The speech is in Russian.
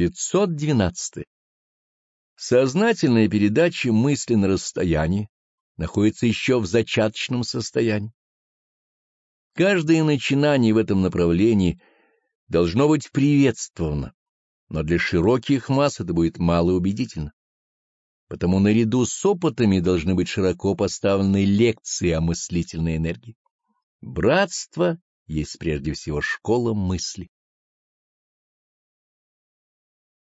512. Сознательная передача мысли на расстоянии находится еще в зачаточном состоянии. Каждое начинание в этом направлении должно быть приветствовано, но для широких масс это будет малоубедительно. Потому наряду с опытами должны быть широко поставлены лекции о мыслительной энергии. Братство есть прежде всего школа мысли.